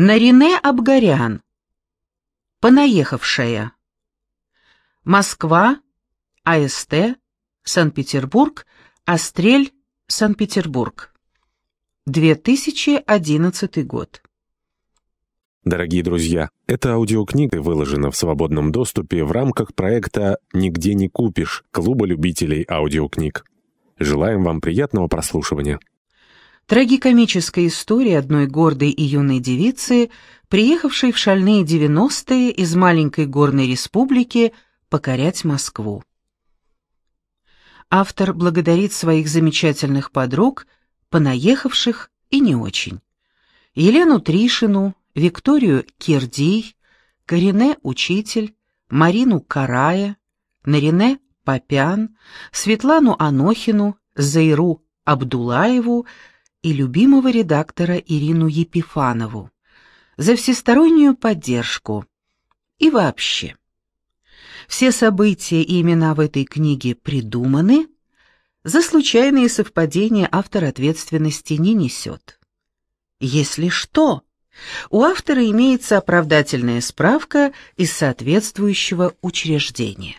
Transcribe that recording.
Нарине Абгарян. Понаехавшая. Москва, АСТ, Санкт-Петербург, Острель, Санкт-Петербург. 2011 год. Дорогие друзья, эта аудиокнига выложена в свободном доступе в рамках проекта «Нигде не купишь» Клуба любителей аудиокниг. Желаем вам приятного прослушивания. Трагикомическая история одной гордой и юной девицы, приехавшей в шальные 90-е из маленькой горной республики покорять Москву. Автор благодарит своих замечательных подруг, понаехавших и не очень. Елену Тришину, Викторию Кирдий, Карине Учитель, Марину Карая, Нарине Попян, Светлану Анохину, Заиру Абдулаеву и любимого редактора Ирину Епифанову за всестороннюю поддержку и вообще. Все события и имена в этой книге придуманы, за случайные совпадения автор ответственности не несет. Если что, у автора имеется оправдательная справка из соответствующего учреждения.